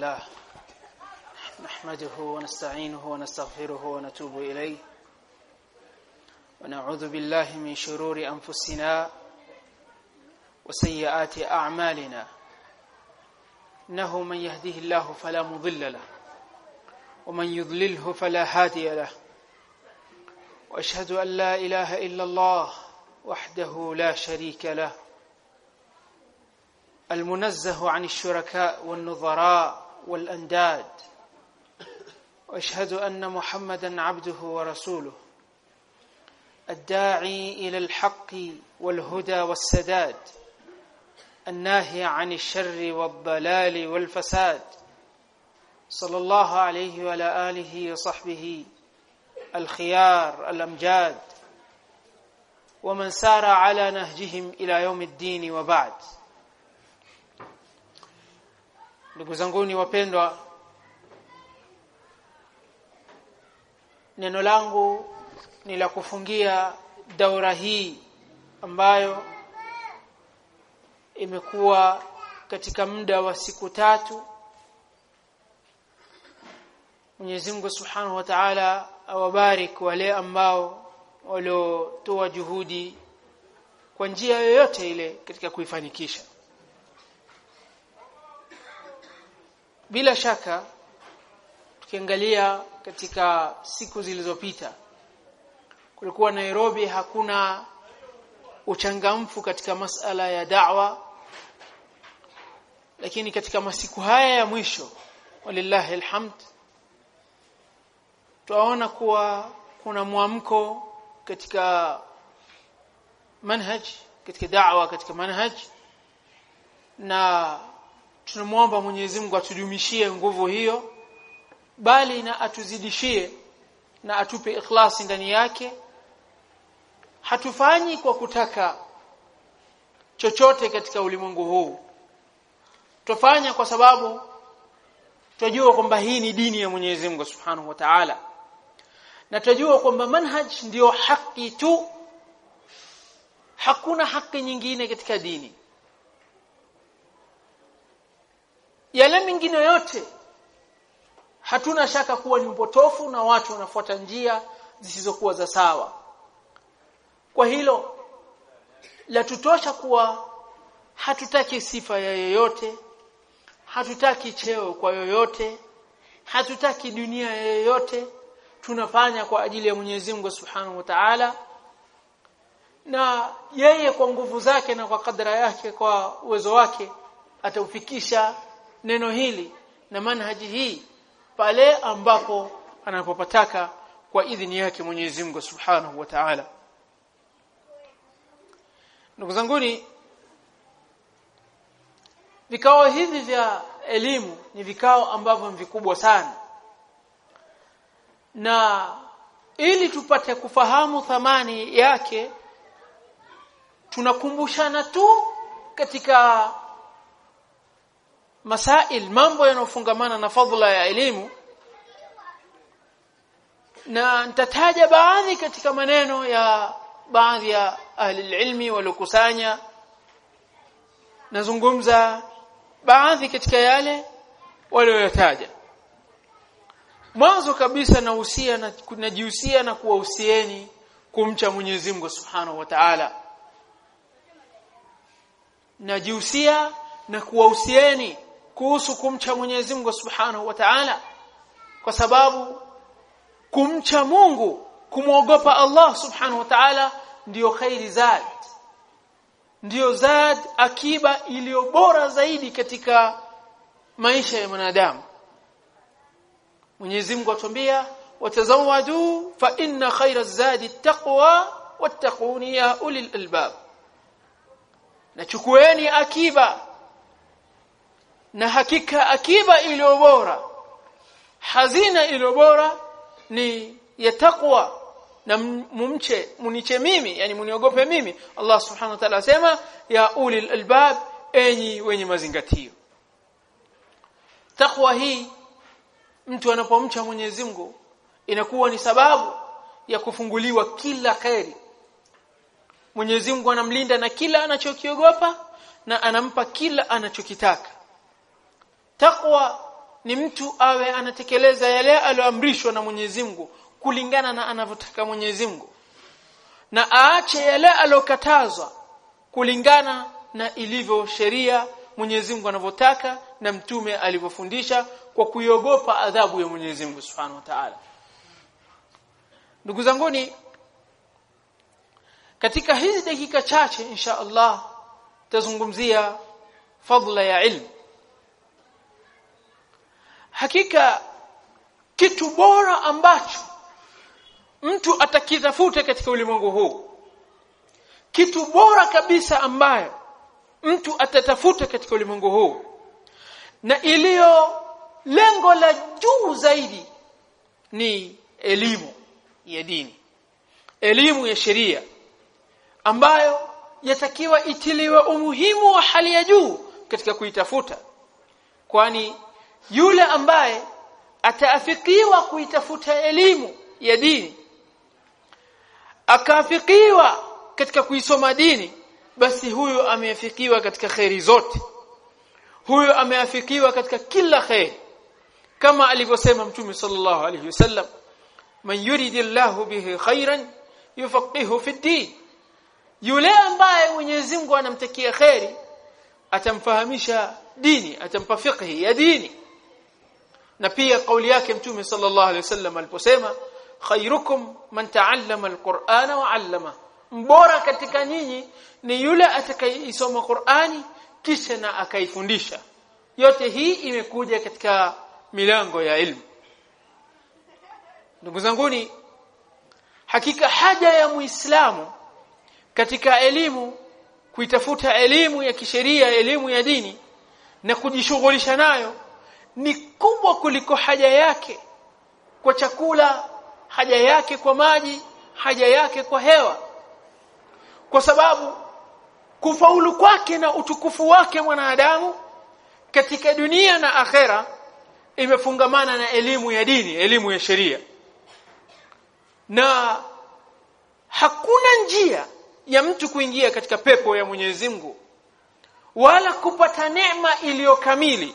لله نحمده ونستعينه ونستغفره ونتوب إليه. ونعوذ بالله من شرور أنفسنا وسيئات أعمالنا. إنه من يهده الله فلا مضل له ومن يضلله فلا هادي له. وأشهد أن لا إله إلا الله وحده لا شريك له. المنزه عن الشركاء والنظراء والأنداد. وأشهد أن محمدا عبده ورسوله. الداعي إلى الحق والهدى والسداد. الناهي عن الشر والضلال والفساد. صلى الله عليه وعلى آله وصحبه. الخيار الأمجاد. ومن سار على نهجهم إلى يوم الدين وبعد. Ndugu zangu ni wapendwa neno langu ni la kufungia daura hii ambayo imekuwa katika muda wa siku tatu. Mwenyezi Mungu Subhanahu wa Ta'ala awabarik wale ambao waliotoa juhudi kwa njia yoyote ile katika kuifanikisha bila shaka tukiangalia katika siku zilizopita kulikuwa Nairobi hakuna uchangamfu katika masala ya da'wa. Lakini katika masiku haya ya mwisho walillahi alhamd tuona kuwa kuna mwamko katika manhaj katika da'wa katika manhaj na tunamwomba Mwenyezi Mungu atudumishie nguvu hiyo bali na atuzidishie na atupe ikhlasi ndani yake. Hatufanyi kwa kutaka chochote katika ulimwengu huu. Tufanya kwa sababu tunajua kwamba hii ni dini ya Mwenyezi Mungu Subhanahu wa Ta'ala. Na tunajua kwamba manhaj ndiyo haki tu. Hakuna haki nyingine katika dini yale mingine yote. Hatuna shaka kuwa ni upotofu na watu wanafuata njia zisizokuwa za sawa. Kwa hilo la tutosha kuwa hatutaki sifa ya yoyote hatutaki cheo kwa yoyote hatutaki dunia ya yoyote tunafanya kwa ajili ya Mwenyezi Mungu Subhanahu wa Ta'ala. Na yeye kwa nguvu zake na kwa kadra yake kwa uwezo wake ataufikisha neno hili na manhaji hii pale ambapo anapopataka kwa idhini yake Mwenyezi Mungu Subhanahu wa Ta'ala. Ndugu zanguni vikao hivi vya elimu ni vikao ambavyo ni vikubwa sana. Na ili tupate kufahamu thamani yake tunakumbushana tu katika masail mambo yanayofungamana na fadhila ya elimu. Na nitataja baadhi katika maneno ya baadhi ya ahli ilmi waliokusanya. Nazungumza baadhi katika yale walioyataja. Mwanzo kabisa nahusia na kujihusia na kuwahusieni kumcha Mwenyezi Mungu Subhanahu wa Ta'ala. Najihusia na kuwahusieni kuhusu kumcha Mwenyezi Mungu Subhanahu wa Ta'ala. Kwa sababu kumcha Mungu kumwogopa Allah Subhanahu wa Ta'ala ndiyo khairi zad ndiyo zad akiba iliyo bora zaidi katika maisha ya mwanadamu. Mwenyezi Mungu atuambia watazawadu fa inna khaira zadi taqwa wattaquni ya ulil albab. Nachukueni akiba na hakika akiba iliyo bora hazina iliyo bora ni ya taqwa. Na mumche muniche mimi yani muniogope mimi. Allah subhanahu wa ta'ala asema ya ulil albab enyi wenye mazingatio. Takwa hii mtu anapomcha Mwenyezi Mungu inakuwa ni sababu ya kufunguliwa kila kheri. Mwenyezi Mungu anamlinda na kila anachokiogopa na anampa kila anachokitaka takwa ni mtu awe anatekeleza yale aliyoamrishwa na Mwenyezi Mungu kulingana na anavyotaka Mwenyezi Mungu. Na aache yale aliyokatazwa kulingana na ilivyo sheria Mwenyezi Mungu anavyotaka na mtume alivyofundisha kwa kuiogopa adhabu ya Mwenyezi Mungu Subhanahu wa Ta'ala. Ndugu zanguni katika hizi dakika chache insha Allah tazungumzia fadla ya ilmu hakika kitu bora ambacho mtu atakitafuta katika ulimwengu huu kitu bora kabisa ambayo mtu atatafuta katika ulimwengu huu na iliyo lengo la juu zaidi ni elimu ya dini elimu ya sheria ambayo yatakiwa itiliwe umuhimu wa hali ya juu katika kuitafuta kwani yule ambaye ataafikiwa kuitafuta elimu ya dini akaafikiwa katika kuisoma dini basi huyo ameafikiwa katika khairi zote. Huyo ameafikiwa katika kila khairi kama alivyosema mtume sallallahu alayhi wasallam man yuridillahu bihi khairan yufaqihu fi din. Yule ambaye Mwenyezi Mungu anamtakia khairi atamfahamisha dini atampa fiqhi ya dini na pia kauli yake mtume sallallahu alaihi wasallam aliposema khairukum man ta'allama alqur'ana wa 'allama mbora katika nyinyi ni yule atakayeisoma Qur'ani kisha na akaifundisha. Yote hii imekuja katika milango ya ilmu. Ndugu zanguni hakika haja ya muislamu katika elimu kuitafuta elimu ya kisheria elimu ya dini na kujishughulisha nayo ni kubwa kuliko haja yake kwa chakula haja yake kwa maji haja yake kwa hewa. Kwa sababu kufaulu kwake na utukufu wake mwanadamu katika dunia na akhera imefungamana na elimu ya dini elimu ya sheria. Na hakuna njia ya mtu kuingia katika pepo ya Mwenyezi Mungu wala kupata neema iliyo kamili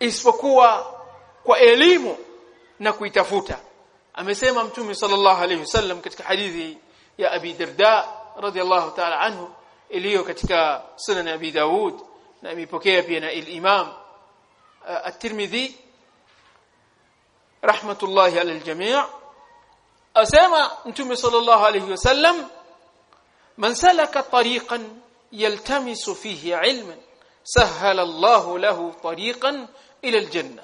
isipokuwa kwa elimu na kuitafuta amesema mtume sallallahu alayhi wasallam katika hadithi ya Abi Darda radiyallahu ta'ala anhu iliyo katika sunan Abi Daud na imepokea pia na al-Imam at-Tirmidhi rahmatullahi ala al-jami' asema mtume sallallahu alayhi wasallam man salaka tariqan yaltamisu fihi ilman سهل الله له طريقا إلى الجنة.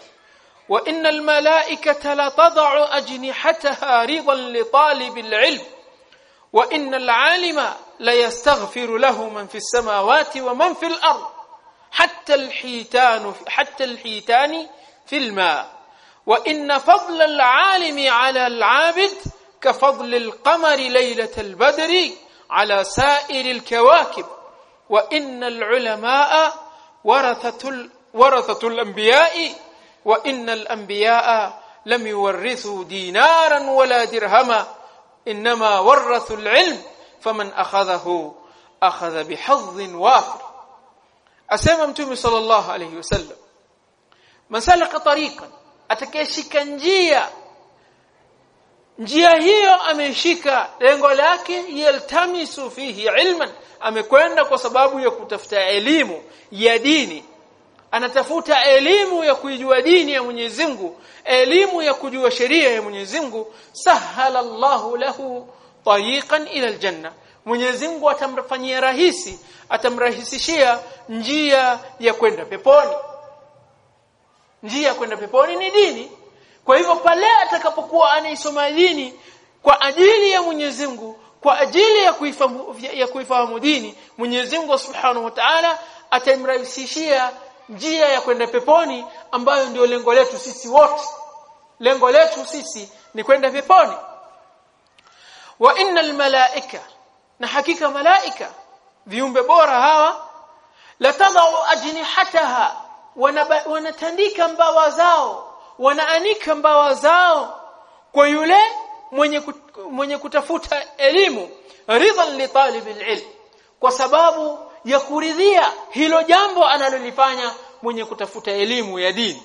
وإن الملائكة لتضع أجنحتها رضا لطالب العلم وإن العالم ليستغفر له من في السماوات ومن في الأرض حتى الحيتان حتى الحيتان في الماء. وإن فضل العالم على العابد كفضل القمر ليلة البدر على سائر الكواكب. وإن العلماء ورثة ورثة الأنبياء وإن الأنبياء لم يورثوا دينارا ولا درهما إنما ورثوا العلم فمن أخذه أخذ بحظ وافر. أسمى متومي صلى الله عليه وسلم. من سلك طريقا atakayeshika njia njia hiyo ameshika lengo lake yaltamisu fihi ilman amekwenda kwa sababu ya kutafuta elimu ya anatafuta elimu ya kuijua dini ya Mwenyezi Mungu elimu ya kujua sheria ya Mwenyezi Mungu. Sahala Allahu lahu tariqan ila aljanna. Mwenyezi Mungu atamfanyia rahisi atamrahisishia njia ya kwenda peponi. Njia ya kwenda peponi ni dini. Kwa hivyo pale atakapokuwa anaisoma dini kwa ajili ya Mwenyezi Mungu kwa ajili ya kuifahamu ya kuifahamu dini Mwenyezi Mungu Subhanahu wa Ta'ala atamrahisishia njia ya kwenda peponi ambayo ndio lengo letu sisi wote. Lengo letu sisi ni kwenda peponi. Wa innal malaika na hakika malaika viumbe bora hawa latadau ajnihataha wanatandika mbawa zao wanaanika mbawa zao kwa yule mwenye mwenye kutafuta elimu ridhan li talibil ilm kwa sababu ya kuridhia hilo jambo analolifanya mwenye kutafuta elimu ya dini.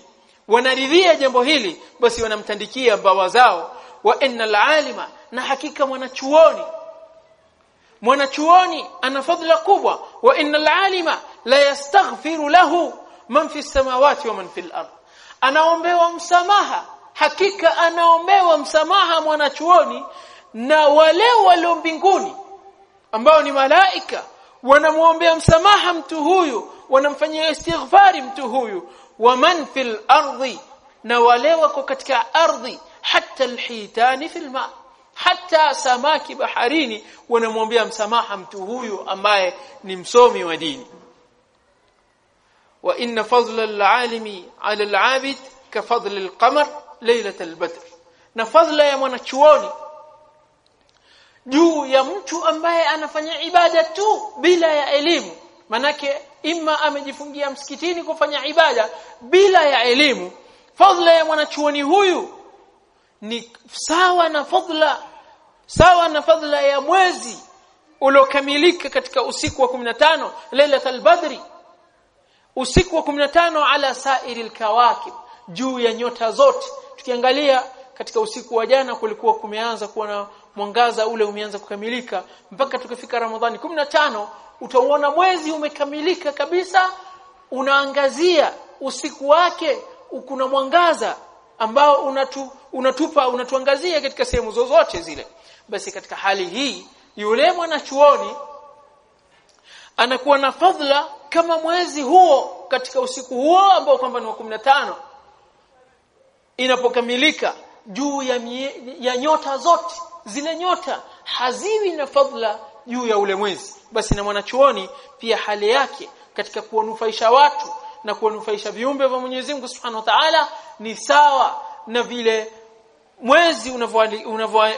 Wanaridhia jambo hili basi wanamtandikia mbawa zao wa innal alima na hakika mwanachuoni. Mwanachuoni ana fadhila kubwa. Wa innal alima la yastaghfiru lahu man fi samawati wa man fil ard. Anaombewa msamaha hakika anaombewa msamaha mwanachuoni na wale walio mbinguni ambao ni malaika wanamuombea msamaha mtu huyu wanamfanyia istighfari mtu huyu. Waman fil ardi na wale wako katika ardhi hata alhitani fil ma hata samaki baharini wanamwombea msamaha mtu huyu ambaye ni msomi wa dini. Wa inna fadla alalimi ala alabid ka fadli alqamar laylat albadr. Na fadla ya mwanachuoni juu ya mtu ambaye anafanya ibada tu bila ya elimu. Manake imma amejifungia msikitini kufanya ibada bila ya elimu fadhila ya mwanachuoni huyu ni sawa na fadhila sawa na fadhila ya mwezi uliokamilika katika usiku wa 15 lailatul badri. Usiku wa 15 ala sairi alkawakib juu ya nyota zote. Tukiangalia katika usiku wa jana kulikuwa kumeanza kuwa na mwangaza ule umeanza kukamilika mpaka tukifika Ramadhani 15 utauona mwezi umekamilika kabisa unaangazia usiku wake kuna mwangaza ambao unatu, unatupa unatuangazia katika sehemu zozote zile. Basi katika hali hii yule mwanachuoni anakuwa na fadhila kama mwezi huo katika usiku huo ambao kwamba ni wa 15 inapokamilika juu ya, mie, ya nyota zote zile nyota haziwi na fadhila juu ya ule mwezi. Basi na mwanachuoni pia hali yake katika kuwanufaisha watu na kuwanufaisha viumbe vya Mwenyezi Mungu Subhanahu wa Ta'ala ni sawa na vile mwezi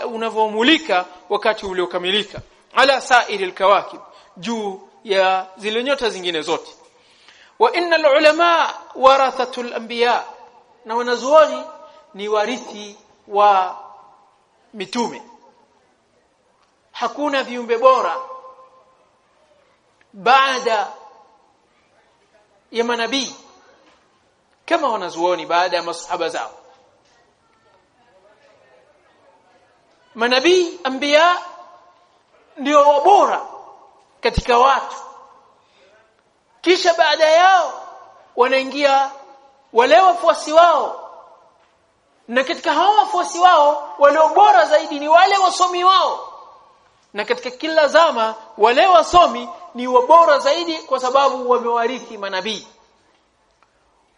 unavyomulika wakati uliokamilika. Ala sairi alkawakib juu ya zile nyota zingine zote. Wa innal ulama warathatul anbiya na wanazuoni ni warithi wa mitume hakuna viumbe bora baada ya manabii kama wanazuoni baada ya masahaba zao. Manabii ambia ndio wabora katika watu. Kisha baada yao wanaingia wale wafuasi wao na katika hao wafuasi wao walio bora zaidi ni wale wasomi wao na katika kila zama wale wasomi ni wabora zaidi kwa sababu wamewarithi manabii.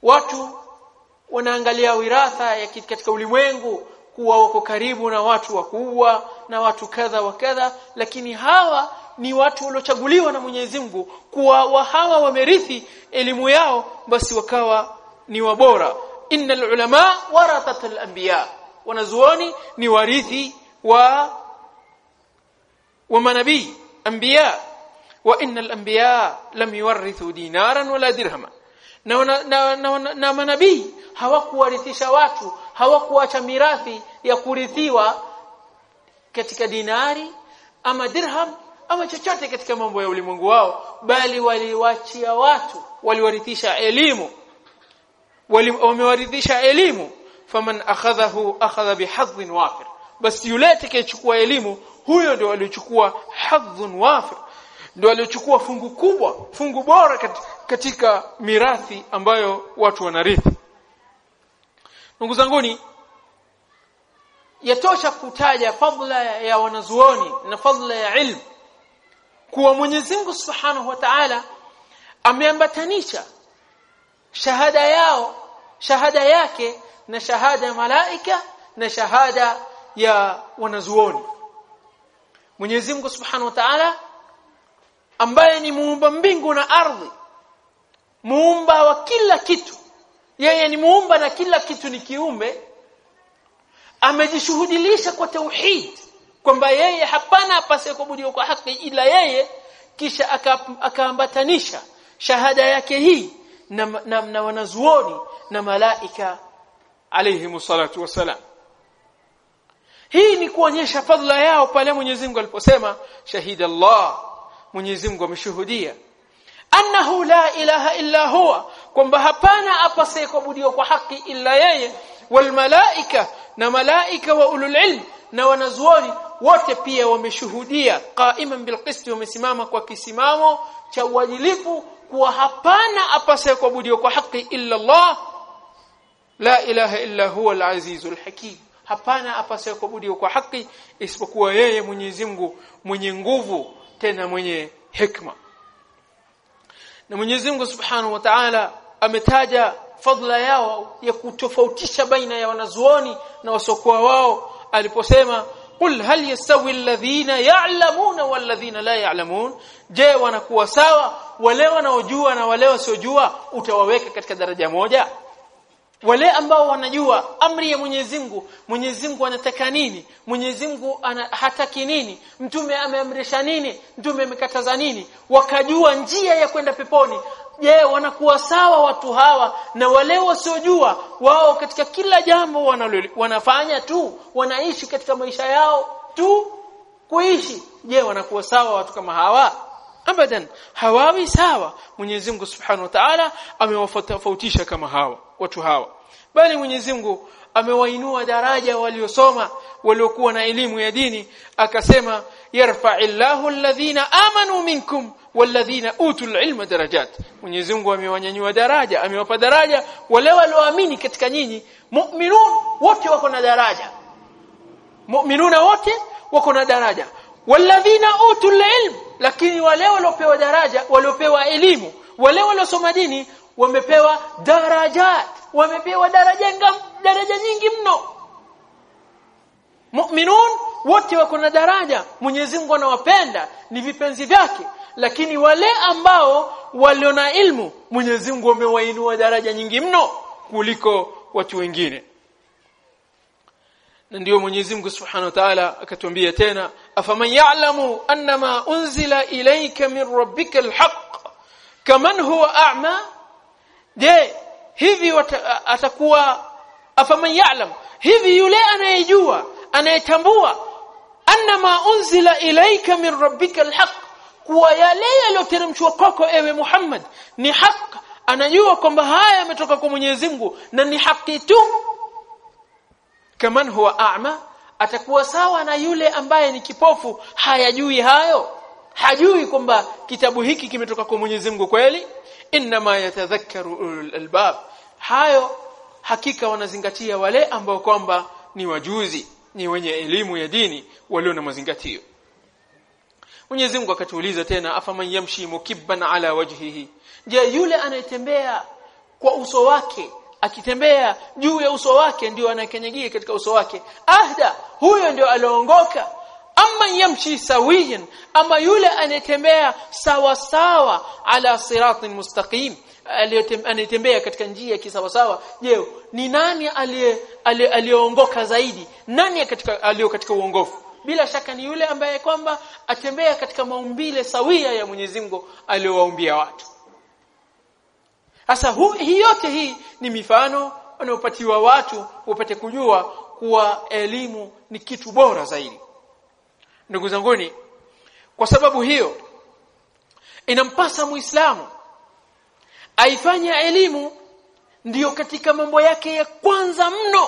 Watu wanaangalia wiratha ya katika ulimwengu kuwa wako karibu na watu wakubwa na watu kadha wa kadha lakini hawa ni watu waliochaguliwa na Mwenyezi Mungu kuwa wa hawa wamerithi elimu yao basi wakawa ni wabora innal ulama warathatul anbiya. Wanazuoni ni warithi wa wa innal anbiya lam yuwarithu dinaran wala dirhama. Na, na, na, na, na, na manabii hawakuwarithisha watu hawakuacha mirathi ya kurithiwa katika dinari ama dirham ama chochote katika mambo ya ulimwengu wao bali waliwachia watu waliwarithisha elimu. Wamewarithisha elimu. Faman akhadhahu akhadha bihadhin wafir basi yule atakayechukua elimu huyo ndio aliochukua hadhun wafir. Ndio aliochukua fungu kubwa fungu bora katika mirathi ambayo watu wanarithi. Ndugu zanguni yatosha kutaja fadla ya wanazuoni na fadla ya ilmu kuwa Mwenyezi Mungu Subhanahu wa Ta'ala ameambatanisha shahada yao shahada yake na shahada ya malaika na shahada ya wanazuoni. Mwenyezi Mungu Subhanahu wa Ta'ala ambaye ni muumba mbingu na ardhi muumba wa kila kitu yeye ni muumba na kila kitu ni kiumbe amejishuhudilisha kwa tauhid kwamba yeye hapana apase kuabudiwa kwa haki ila yeye kisha akaambatanisha aka shahada yake hii na, na, na wanazuoni na malaika alayhi salatu wasalam hii ni kuonyesha fadhila yao pale Mwenyezi Mungu aliposema shahida Allah. Mwenyezi Mungu ameshuhudia. Annahu la ilaha illa huwa kwamba hapana apasaye kuabudiwa kwa haki illa yeye wal malaika na malaika wa ulul ilm na wanazuoni wote pia wameshuhudia. Qaiman bilqist wamesimama kwa kisimamo cha uadilifu kuwa hapana apasaye kuabudiwa kwa haki illa Allah. La ilaha illa huwa al-azizul hakim hapana apasaye kuabudiwa kwa haki isipokuwa yeye Mwenyezi Mungu mwenye nguvu tena mwenye hikma. Na Mwenyezi Mungu Subhanahu wa Ta'ala ametaja fadla yao ya kutofautisha baina ya wanazuoni na wasokuwa wao. Aliposema qul hal yastawi alladhina ya'lamuna walladhina la ya'lamun? Je wanakuwa sawa? Wale wanaojua na wale wasiojua utawaweka katika daraja moja wale ambao wanajua amri ya Mwenyezi Mungu Mwenyezi Mungu anataka nini? Mwenyezi Mungu hataki nini? Mtume ameamrisha nini? Mtume amekataza nini? Wakajua njia ya kwenda peponi. Je wanakuwa sawa watu hawa na wale wasiojua wao katika kila jambo wanafanya tu? Wanaishi katika maisha yao tu kuishi? Je wanakuwa sawa watu kama hawa? Abadan hawawi sawa. Mwenyezi Mungu Subhanahu wa Ta'ala amewafautisha kama hawa watu hawa. Bali Mwenyezi Mungu amewainua daraja waliosoma waliokuwa na elimu ya dini akasema yarfa'illahu alladhina amanu minkum walladhina utul ilma darajat. Mwenyezi Mungu amewanyanyua daraja amewapa daraja wale walioamini katika nyinyi. Mu'minun wote wako na daraja. Mu'minuna wote wako na daraja. Walladhina utul ilm lakini wale waliopewa daraja waliopewa elimu wale waliosoma dini wamepewa darajat wamepewa daraja ngam, daraja nyingi mno. Mu'minun wote wako na daraja. Mwenyezi Mungu anawapenda ni vipenzi vyake. Lakini wale ambao waliona ilmu Mwenyezi Mungu amewainua daraja nyingi mno kuliko watu wengine. Ndio Mwenyezi Mungu Subhanahu wa Ta'ala akatuambia tena afaman ya'lamu annama unzila ilayka min rabbika alhaq kaman huwa a'ma je hivi atakuwa afaman ya'lam? Hivi yule anayejua anayetambua annama unzila ilayka min rabbika alhaq kuwa yale yaliyoteremshwa kwako ewe Muhammad ni haki anajua kwamba haya yametoka kwa Mwenyezi Mungu na ni haki tu. Kaman huwa a'ma? Atakuwa sawa na yule ambaye ni kipofu hayajui hayo? Hajui kwamba kitabu hiki kimetoka kwa Mwenyezi Mungu kweli inma yatadhakkaru albab. Hayo hakika wanazingatia wale ambao kwamba ni wajuzi ni wenye elimu ya dini walio na mazingatio. Mwenyezi Mungu akatuuliza tena afaman yamshi mukibban ala wajhihi? Je yule anayetembea kwa uso wake akitembea juu ya uso wake ndio anakenyegia katika uso wake? Ahda huyo ndio alioongoka ama yamshi sawiyan ama yule anayetembea sawa sawa ala siratin mustaqim. Anayetembea katika njia kisawa sawa je ni nani aliyeongoka zaidi? Nani katika aliyo katika uongofu? Bila shaka ni yule ambaye kwamba atembea katika maumbile sawia ya Mwenyezi Mungu aliyowaumbia watu. Sasa hii yote hii ni mifano wanaopatiwa watu upate kujua kuwa elimu ni kitu bora zaidi ndugu zanguni. Kwa sababu hiyo inampasa muislamu aifanye elimu ndiyo katika mambo yake ya kwanza mno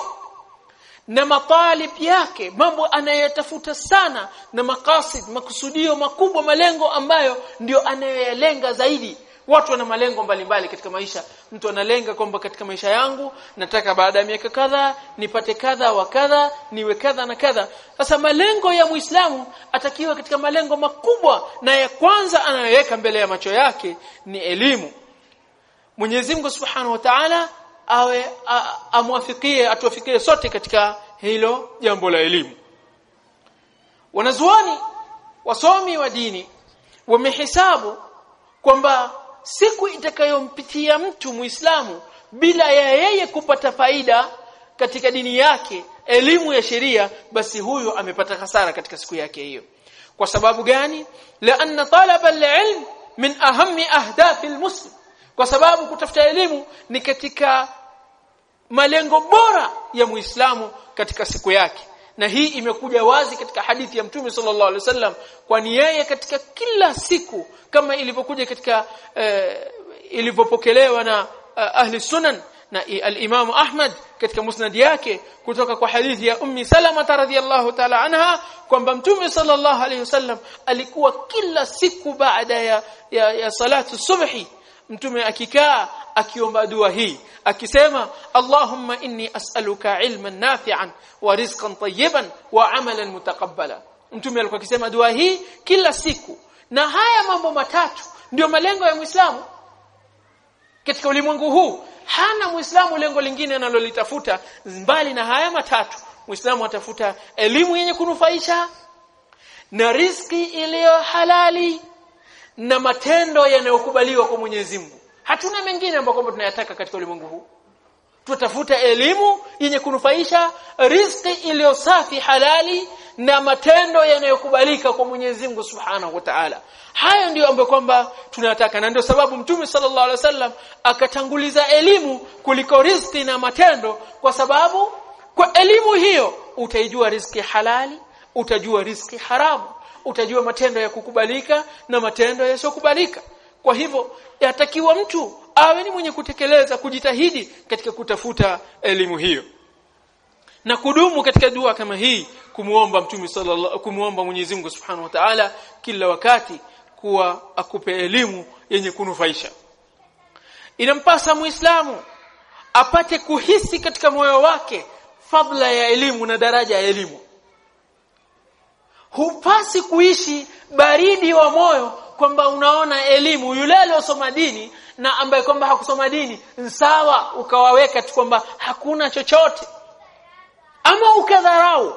na matalib yake mambo anayotafuta sana na makasid makusudio makubwa malengo ambayo ndiyo anayoyalenga zaidi watu wana malengo mbalimbali katika maisha. Mtu analenga kwamba katika maisha yangu nataka baada ya miaka kadha nipate kadha wa kadha niwe kadha na kadha. Sasa malengo ya muislamu atakiwa katika malengo makubwa na ya kwanza anayoweka mbele ya macho yake ni elimu. Mwenyezi Mungu Subhanahu wa Ta'ala awe amwafikie atuwafikie sote katika hilo jambo la elimu. Wanazuoni wasomi wa dini wamehesabu kwamba siku itakayompitia mtu Muislamu bila ya yeye kupata faida katika dini yake elimu ya sheria basi huyo amepata hasara katika siku yake hiyo. Kwa sababu gani? Laanna talaba alilm min ahammi ahdafi almuslim. Kwa sababu kutafuta elimu ni katika malengo bora ya Muislamu katika siku yake na hii imekuja wazi katika hadithi ya Mtume sallallahu alaihi wasallam kwani yeye katika kila siku kama ilivyokuja katika eh, ilivyopokelewa na ahli sunan na al-Imam Ahmad katika musnad yake kutoka kwa hadithi ya Ummi Salama radhiyallahu ta'ala anha kwamba Mtume sallallahu alaihi wasallam alikuwa kila siku baada ya, ya, ya salatu subhi Mtume akikaa akiomba dua hii akisema Allahumma inni as'aluka ilman nafi'an wa rizqan tayyiban wa amalan mutaqabbala. Mtume alikuwa akisema dua hii kila siku. Na haya mambo matatu ndio malengo ya Muislamu katika ulimwengu huu. Hana muislamu lengo lingine analolitafuta. Mbali na haya matatu muislamu atafuta elimu yenye kunufaisha na riziki iliyo halali na matendo yanayokubaliwa kwa Mwenyezi Mungu hatuna mengine ambayo kwamba tunayataka katika ulimwengu huu tutafuta elimu yenye kunufaisha riziki iliyo safi halali na matendo yanayokubalika kwa Mwenyezi Mungu Subhanahu wa Ta'ala. Hayo ndiyo ambayo kwamba tunayataka na ndio sababu Mtume sallallahu alaihi wasallam akatanguliza elimu kuliko riziki na matendo kwa sababu kwa elimu hiyo utaijua riziki halali, utajua riziki haramu, utajua matendo ya kukubalika na matendo yasiyokubalika. Kwa hivyo yatakiwa mtu awe ni mwenye kutekeleza kujitahidi katika kutafuta elimu hiyo. Na kudumu katika dua kama hii kumuomba mtume sallallahu kumuomba Mwenyezi Mungu Subhanahu wa Ta'ala kila wakati kuwa akupe elimu yenye kunufaisha. Inampasa muislamu apate kuhisi katika moyo wake fadla ya elimu na daraja ya elimu. Hupasi kuishi baridi wa moyo kwamba unaona elimu yule aliyosoma dini na ambaye kwamba hakusoma dini sawa ukawaweka tu kwamba hakuna chochote. Ama ukadharau.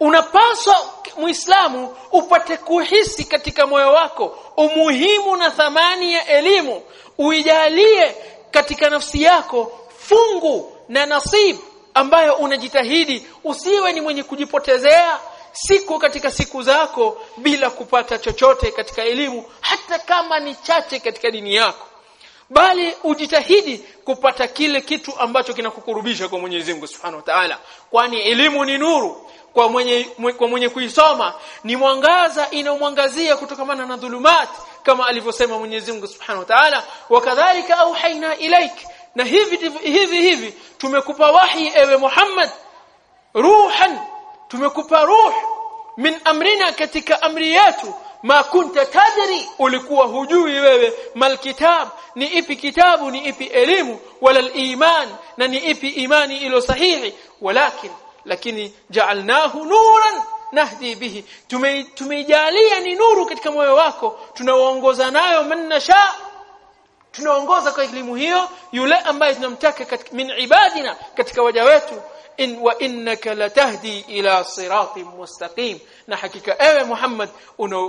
Unapaswa muislamu upate kuhisi katika moyo wako umuhimu na thamani ya elimu uijalie katika nafsi yako fungu na nasibu ambayo unajitahidi usiwe ni mwenye kujipotezea siku katika siku zako bila kupata chochote katika elimu hata kama ni chache katika dini yako. Bali ujitahidi kupata kile kitu ambacho kinakukurubisha kwa Mwenyezi Mungu Subhanahu wa Ta'ala. Kwani elimu ni nuru. Kwa mwenye kwa mwenye kuisoma ni mwangaza inaomwangazia kutokamana na dhulumat kama alivyosema Mwenyezi Mungu Subhanahu wa Ta'ala wakadhalika auhaina ilaik. Na hivi hivi hivi tumekupa wahi ewe Muhammad ruhan tumekupa ruh min amrina katika amri yetu. Ma kunta tadri ulikuwa hujui wewe mal kitab ni ipi kitabu ni ipi elimu wala iman na ni ipi imani ilo sahihi. Walakin lakini ja'alnahu nuran nahdi bihi. Tumeijalia ni nuru katika moyo wako tunaoongoza nayo mannasha tunaongoza kwa elimu hiyo yule ambaye tunamtaka min ibadina katika waja wetu in wa innaka latahdi ila siratin mustaqim. Na hakika ewe Muhammad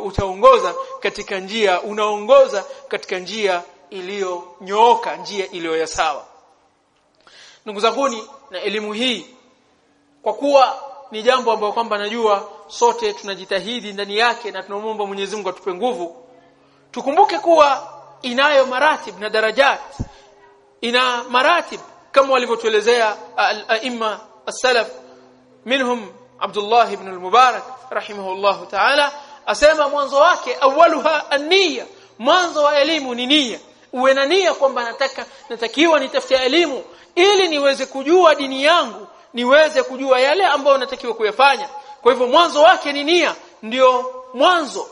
utaongoza katika njia unaongoza katika njia iliyonyooka njia iliyo ya sawa. Ndugu zanguni na elimu hii kwa kuwa ni jambo ambalo kwamba najua sote tunajitahidi ndani yake na tunamwomba Mwenyezi Mungu atupe nguvu tukumbuke kuwa inayo maratib na darajat. Ina maratib kama walivyotuelezea al-aimma عبد الله بن المبارك رحمه الله تعالى. asema mwanzo wake awaluha an-niyya mwanzo wa elimu ni nia uwe na nia kwamba natakiwa nitafute elimu. Ili niweze kujua dini yangu niweze kujua yale ambayo natakiwa kuyafanya. Kwa hivyo mwanzo wake ni nia ndio mwanzo.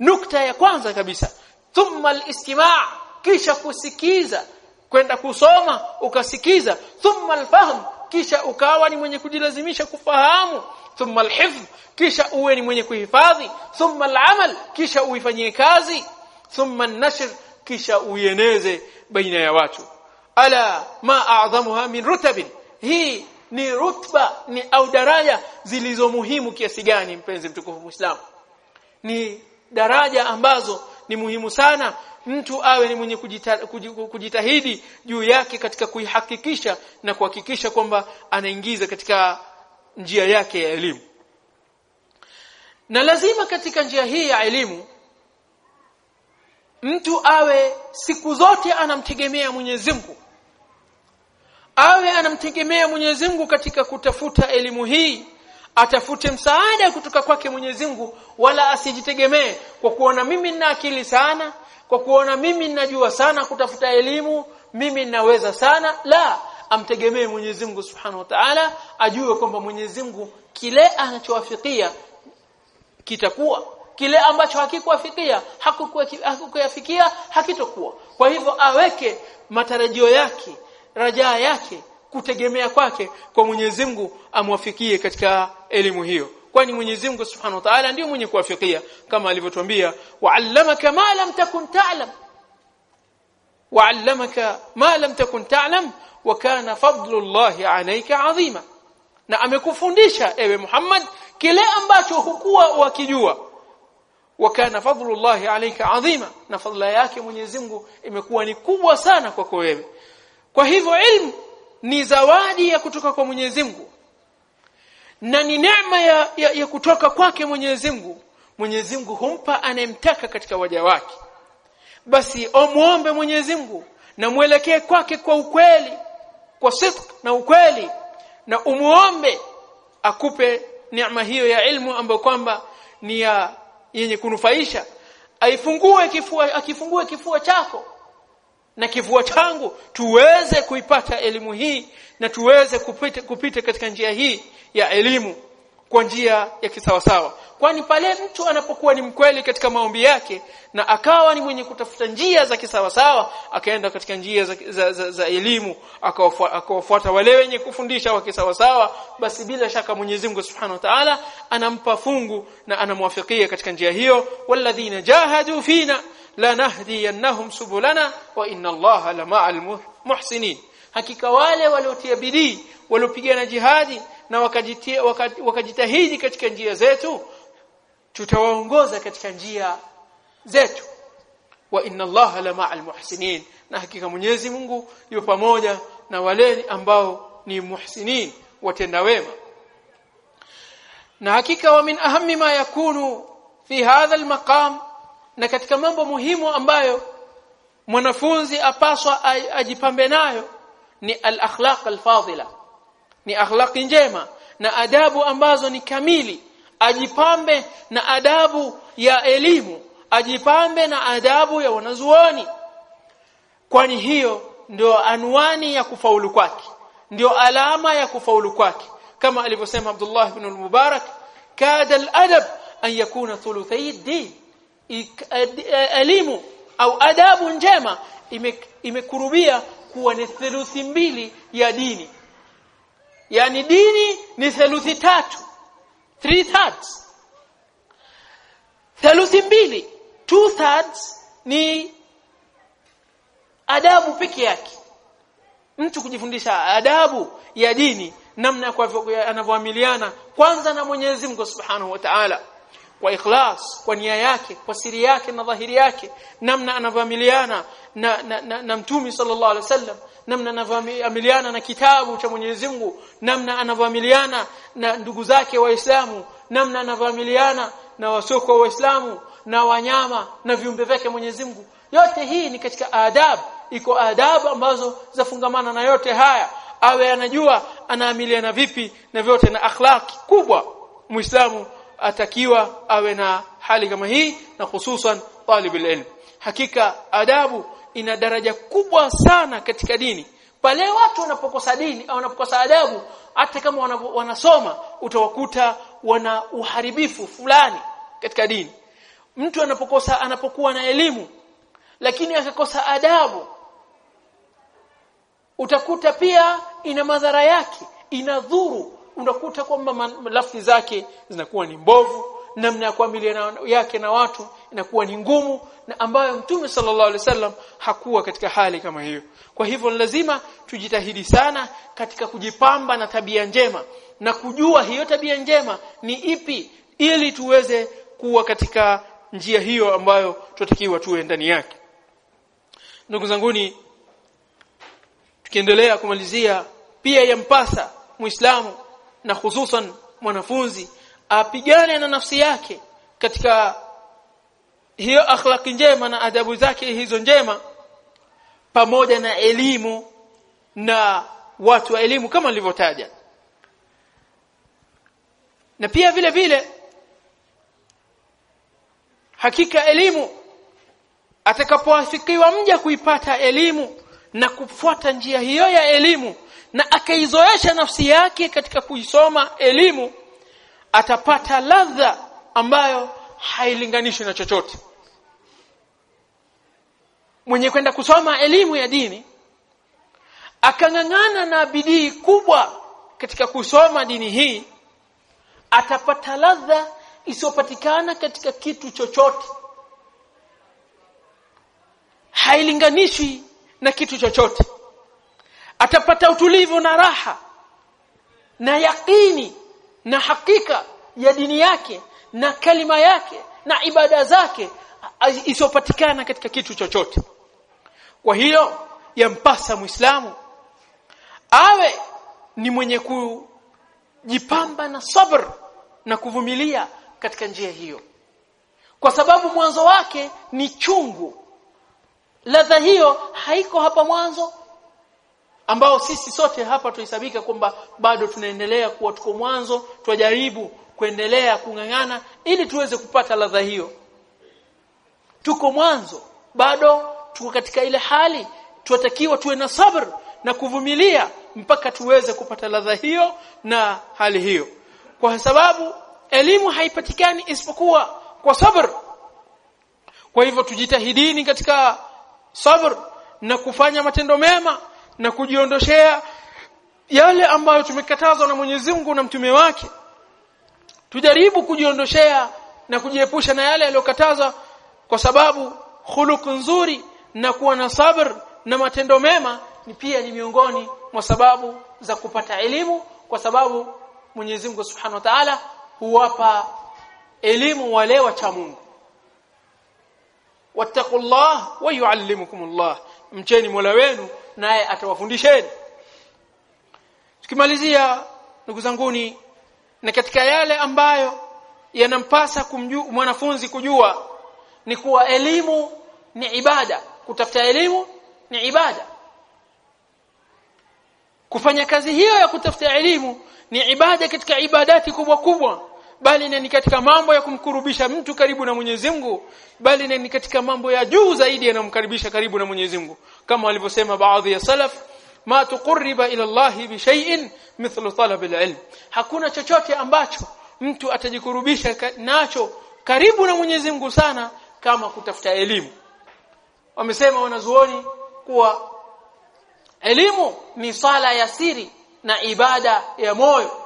Nukta ya kwanza kabisa. Thumma al-istima' kisha kusikiza. Kwenda kusoma ukasikiza. Thumma al-fahm kisha ukawa ni mwenye kujilazimisha kufahamu thumma al-hifdh kisha uwe ni mwenye kuhifadhi thumma al-amal kisha uifanyie kazi thumma an-nashr kisha uieneze baina ya watu. Ala ma a'dhamuha min rutabin. Hii ni rutba ni au daraja zilizo muhimu kiasi gani mpenzi mtukufu muislamu? Ni daraja ambazo ni muhimu sana mtu awe ni mwenye kujita, kujitahidi juu yake katika kuihakikisha na kuhakikisha kwamba anaingiza katika njia yake ya elimu. Na lazima katika njia hii ya elimu mtu awe siku zote anamtegemea Mwenyezi Mungu. Awe anamtegemea Mwenyezi Mungu katika kutafuta elimu hii atafute msaada kutoka kwake Mwenyezi Mungu wala asijitegemee kwa kuona mimi nina akili sana kwa kuona mimi ninajua sana kutafuta elimu mimi ninaweza sana la amtegemee Mwenyezi Mungu Subhanahu wa Ta'ala ajue kwamba Mwenyezi Mungu kile anachowafikia kitakuwa. Kile ambacho hakikuwafikia hakukuyafikia hakitokuwa. Kwa hivyo aweke matarajio yake rajaa yake kutegemea kwake kwa Mwenyezi Mungu amwafikie katika elimu hiyo kwani Mwenyezi Mungu Subhanahu wa Ta'ala ndiye mwenye kuwafikia kama alivyotuambia wa'allamaka ma lam takun ta'lam. Wa'allamaka ma lam takun ta'lam wa kana fadlullahi alayka 'azima. Na amekufundisha ewe Muhammad kile ambacho hukuwa wakijua. Wa kana fadlullahi alayka 'azima. Na fadla yake Mwenyezi Mungu imekuwa ni kubwa sana kwako wewe. Kwa hivyo ilmu ni zawadi ya kutoka kwa Mwenyezi Mungu na ni neema ya, ya, ya kutoka kwake Mwenyezi Mungu. Mwenyezi Mungu humpa anayemtaka katika waja wake. Basi omuombe Mwenyezi Mungu na mwelekee kwake kwa ukweli kwa sidq na ukweli na umuombe akupe neema hiyo ya ilmu ambayo kwamba ni ya yenye kunufaisha. Aifungue kifua akifungue kifua chako na kivua changu tuweze kuipata elimu hii na tuweze kupita, kupita katika njia hii ya elimu kwa njia ya kisawasawa. Kwani pale mtu anapokuwa ni mkweli katika maombi yake na akawa ni mwenye kutafuta njia za kisawasawa akaenda katika njia za, za, za, za elimu akawafuata wale wenye kufundisha wa kisawasawa basi bila shaka Mwenyezi Mungu Subhanahu wa Ta'ala anampa fungu na anamwafikia katika njia hiyo. Walladhina jahadu fina lanahdiyannahum subulana wa inna Allaha lama'al muhsinin hakika wale waliotia bidii waliopigana jihadi na wakajitia wakajitahidi katika njia zetu tutawaongoza katika njia zetu wa inna Allaha lama'al muhsinin na hakika Mwenyezi Mungu yu pamoja na wale ambao ni muhsinin watenda wema na hakika wa min ahammi ma yakunu fi hadha almaqam na katika mambo muhimu ambayo mwanafunzi apaswa ajipambe nayo ni al-akhlaq al-fadila ni akhlaqi njema na adabu ambazo ni kamili. Ajipambe na adabu ya elimu ajipambe na adabu ya wanazuoni kwani hiyo ndio anwani ya kufaulu kwake ndio alama ya kufaulu kwake. Kama alivyosema Abdullah ibn al-Mubarak kada al-adab an yakuna thuluthay ad-din elimu au adabu njema imekurubia kuwa ni theluthi mbili ya dini. Yani dini ni theluthi tatu. Three thirds. Theluthi mbili. Two thirds ni adabu peke yake. Mtu kujifundisha adabu ya dini namna anavyoamiliana kwanza na Mwenyezi Mungu Subhanahu wa Ta'ala kwa ikhlas kwa nia yake kwa siri yake na dhahiri yake namna anavyoamiliana na, na, na, na mtumi sallallahu alaihi wasallam namna anavyoamiliana na kitabu cha Mwenyezi Mungu namna anavyoamiliana na ndugu zake waislamu namna anavyoamiliana na wasoko waislamu na wanyama na viumbe vyake Mwenyezi Mungu. Yote hii ni katika adabu iko adabu ambazo zafungamana na yote haya. Awe anajua anaamiliana vipi na vyote na akhlaki kubwa muislamu atakiwa awe na hali kama hii na hususan talib ilm. Hakika adabu ina daraja kubwa sana katika dini. Pale watu wanapokosa dini au wanapokosa adabu hata kama wanasoma utawakuta wana uharibifu fulani katika dini. Mtu anapokosa anapokuwa na elimu lakini akakosa adabu utakuta pia ina madhara yake inadhuru unakuta kwamba lafzi zake zinakuwa ni mbovu namna ya kuamiliana yake na watu inakuwa ni ngumu na ambayo mtume sallallahu alaihi wasallam hakuwa katika hali kama hiyo. Kwa hivyo lazima tujitahidi sana katika kujipamba na tabia njema na kujua hiyo tabia njema ni ipi ili tuweze kuwa katika njia hiyo ambayo tunatakiwa tuwe ndani yake. Ndugu zanguni tukiendelea kumalizia pia yampasa muislamu na hususan mwanafunzi apigane na nafsi yake katika hiyo akhlaki njema na adabu zake hizo njema pamoja na elimu na watu wa elimu kama nilivyotaja. Na pia vile vile hakika elimu atakapoafikiwa mja kuipata elimu na kufuata njia hiyo ya elimu na akaizoesha nafsi yake katika kuisoma elimu atapata ladha ambayo hailinganishwi na chochote. Mwenye kwenda kusoma elimu ya dini akang'ang'ana na bidii kubwa katika kusoma dini hii atapata ladha isiyopatikana katika kitu chochote. Hailinganishwi na kitu chochote. Atapata utulivu na raha na yakini na hakika ya dini yake na kalima yake na ibada zake isiyopatikana katika kitu chochote. Kwa hiyo yampasa muislamu awe ni mwenye kujipamba na sabr na kuvumilia katika njia hiyo. Kwa sababu mwanzo wake ni chungu ladha hiyo haiko hapa mwanzo ambao sisi sote hapa tuhesabika kwamba bado tunaendelea kuwa tuko mwanzo twajaribu kuendelea kung'ang'ana ili tuweze kupata ladha hiyo. Tuko mwanzo bado tuko katika ile hali tunatakiwa tuwe na sabr na kuvumilia mpaka tuweze kupata ladha hiyo na hali hiyo. Kwa sababu elimu haipatikani isipokuwa kwa sabr. Kwa hivyo tujitahidini katika sabr na kufanya matendo mema na kujiondoshea yale ambayo tumekatazwa na Mwenyezi Mungu na mtume wake. Tujaribu kujiondoshea na kujiepusha na yale yaliyokatazwa kwa sababu khuluq nzuri na kuwa na sabr na matendo mema ni pia ni miongoni mwa sababu za kupata elimu kwa sababu Mwenyezi Mungu Subhanahu wa Ta'ala huwapa elimu wale wacha Mungu wattaqullah wa yuallimukumullah. Mcheni Mola wenu naye atawafundisheni. Tukimalizia ndugu zanguni na katika yale ambayo yanampasa kumjua mwanafunzi kujua ni kuwa elimu ni ibada. Kutafuta elimu ni ibada. Kufanya kazi hiyo ya kutafuta elimu ni ibada katika ibadati kubwa kubwa bali ni katika mambo ya kumkurubisha mtu karibu na Mwenyezi Mungu. Bali ni katika mambo ya juu zaidi yanamkaribisha karibu na Mwenyezi Mungu. Kama walivyosema baadhi ya salaf ma tuqarriba ila Allah bi shay'in mithlu talab al-ilm hakuna chochote ambacho mtu atajikurubisha nacho karibu na Mwenyezi Mungu sana kama kutafuta elimu. Wamesema wanazuoni kuwa elimu ni sala ya siri na ibada ya moyo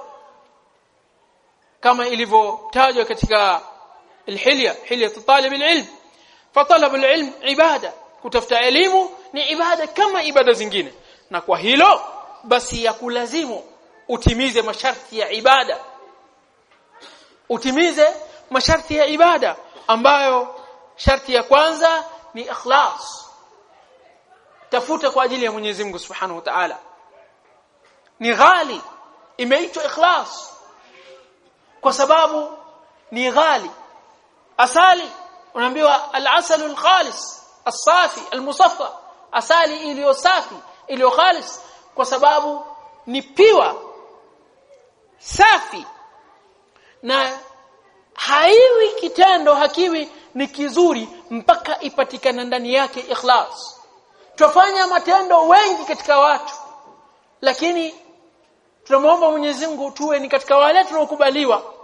kama ilivyotajwa katika alhilya hilya talib alilm. Fatalab alilm ibada kutafuta elimu ni ibada kama ibada zingine. Na kwa hilo basi ya kulazimu utimize masharti ya ibada. Utimize masharti ya ibada ambayo sharti ya kwanza ni ikhlas. Tafuta kwa ajili ya Mwenyezi Mungu Subhanahu wa Ta'ala. Ni ghali imeitwa ikhlas kwa sababu ni ghali. Asali unaambiwa al-asal al-khalis as-safi al-musaffa. Asali iliyo safi iliyo khalis kwa sababu ni piwa safi. Na haiwi kitendo hakiwi ni kizuri mpaka ipatikana ndani yake ikhlas. Tufanya matendo wengi katika watu lakini tunamwomba Mwenyezi Mungu tuwe ni katika wale tunaokubaliwa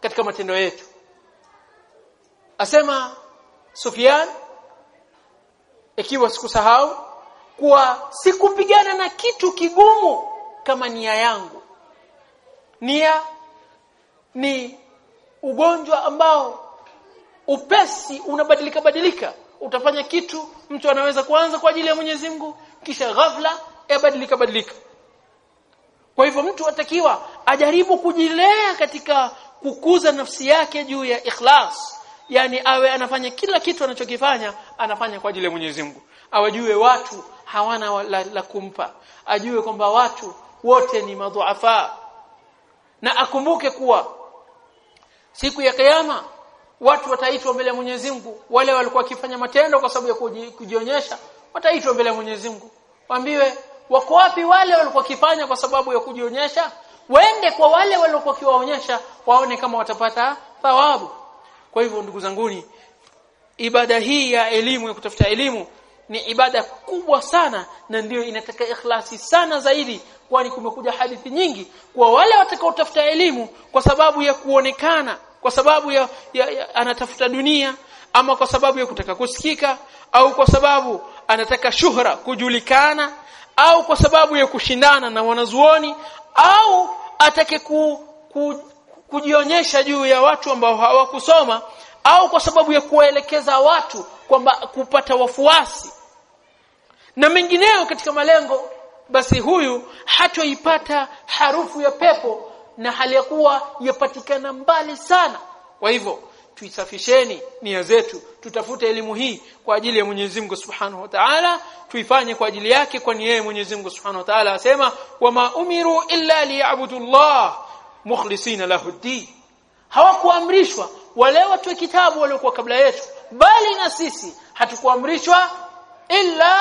katika matendo yetu. Asema Sufyan ikiwa sikusahau kuwa sikupigana na kitu kigumu kama nia yangu. Nia ni ugonjwa ambao upesi unabadilika badilika. Utafanya kitu mtu anaweza kuanza kwa ajili ya Mwenyezi Mungu kisha ghafla yabadilika badilika kwa hivyo mtu atakiwa ajaribu kujilea katika kukuza nafsi yake juu ya ikhlas. Yaani awe anafanya kila kitu anachokifanya anafanya kwa ajili ya Mwenyezi Mungu. Awajue watu hawana la, la kumpa. Ajue kwamba watu wote ni madhuafa. Na akumbuke kuwa siku ya kiyama watu wataitwa mbele ya Mwenyezi Mungu. Wale walikuwa wakifanya matendo kwa sababu ya kujionyesha wataitwa mbele ya Mwenyezi Mungu. Waambiwe wako wapi wale walikuwa kifanya kwa sababu ya kujionyesha? Waende kwa wale waliokuwa kiwaonyesha waone kama watapata thawabu. Kwa hivyo ndugu zanguni ibada hii ya elimu ya kutafuta elimu ni ibada kubwa sana na ndiyo inataka ikhlasi sana zaidi kwani kumekuja hadithi nyingi kwa wale watakaotafuta elimu kwa sababu ya kuonekana kwa sababu ya, ya, ya anatafuta dunia ama kwa sababu ya kutaka kusikika au kwa sababu anataka shuhra kujulikana au kwa sababu ya kushindana na wanazuoni au atake ku, ku, kujionyesha juu ya watu ambao hawakusoma au kwa sababu ya kuwaelekeza watu kwamba kupata wafuasi. Na mengineyo katika malengo basi huyu hatoipata harufu ya pepo na hali ya kuwa yapatikana mbali sana. Kwa hivyo tuisafisheni nia zetu tutafute elimu hii kwa ajili ya Mwenyezi Mungu Subhanahu wa Ta'ala tuifanye kwa ajili yake kwa ni yeye Mwenyezi Mungu Subhanahu wa Ta'ala asema wama umiru illa liya'budu Allah mukhlisina lahu din hawakuamrishwa wale watu wa kitabu waliokuwa kabla yetu bali na sisi hatukuamrishwa illa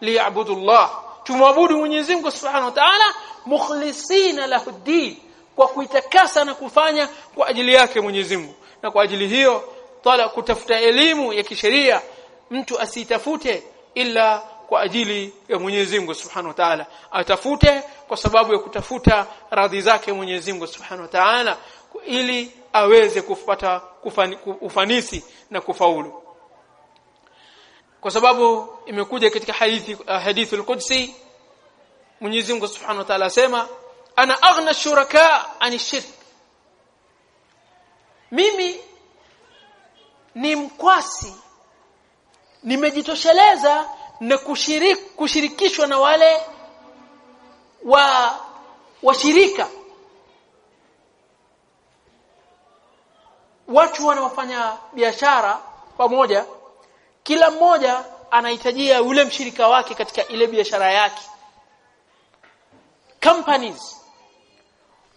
liya'budu Allah tumwabudu Mwenyezi Mungu Subhanahu wa Ta'ala mukhlisina lahu din kwa kuitakasa na kufanya kwa ajili yake Mwenyezi Mungu na kwa ajili hiyo tala kutafuta elimu ya kisheria mtu asitafute ila kwa ajili ya Mwenyezi Mungu Subhanahu wa Ta'ala. Atafute kwa sababu ya kutafuta radhi zake Mwenyezi Mungu Subhanahu wa Ta'ala ili aweze kupata ufanisi na kufaulu. Kwa sababu imekuja katika hadithi uh, hadithi al-Qudsi Mwenyezi Mungu Subhanahu wa Ta'ala asema ana aghna shuraka ani shirk mimi ni mkwasi. Nimejitosheleza na kushiriki kushirikishwa na wale wa washirika watu wanaofanya biashara pamoja. Kila mmoja anahitajia yule mshirika wake katika ile biashara yake. Companies.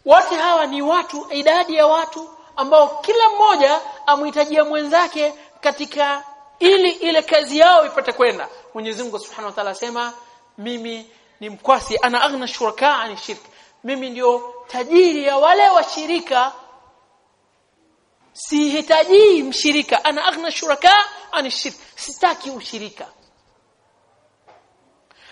Wote hawa ni watu idadi ya watu ambao kila mmoja amhitajia mwenzake katika ili ile kazi yao ipate kwenda. Mwenyezi Mungu Subhanahu wa Ta'ala asema mimi ni mkwasi ana aghna shuraka ani shirk. Mimi ndio tajiri ya wale washirika sihitaji mshirika ana aghna shuraka ani shirk. Sitaki ushirika.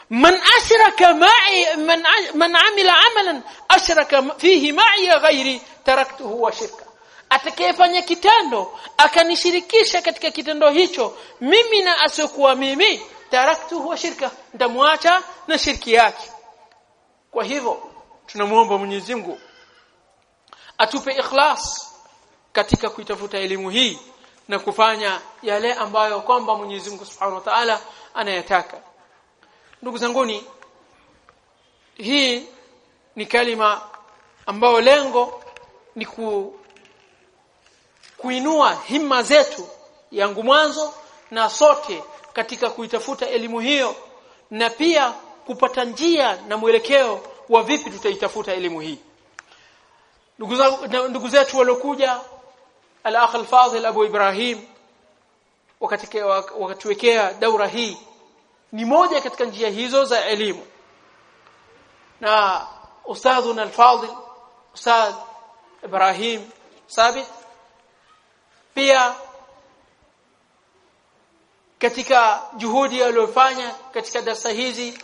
Man ashraka ma'i man man amila amalan ashraka fihi ma'i ghairi taraktuhu wa shirka atakayefanya kitendo akanishirikisha katika kitendo hicho mimi na asiokuwa mimi taraktu huwa shirka ndamwacha na shirki yake. Kwa hivyo tunamuomba Mwenyezi Mungu atupe ikhlas katika kuitafuta elimu hii na kufanya yale ambayo kwamba Mwenyezi Mungu Subhanahu wa Ta'ala anayataka. Ndugu zanguni hii ni kalima ambayo lengo ni ku kuinua himma zetu yangu mwanzo na sote katika kuitafuta elimu hiyo na pia kupata njia na mwelekeo wa vipi tutaitafuta elimu hii. Ndugu zetu waliokuja al-akh al-fadhil Abu Ibrahim wakati wakatuwekea daura hii ni moja katika njia hizo za elimu. Na ustadhuna al-fadhil ustadh Ibrahim Sabit pia katika juhudi aliyofanya katika darasa hizi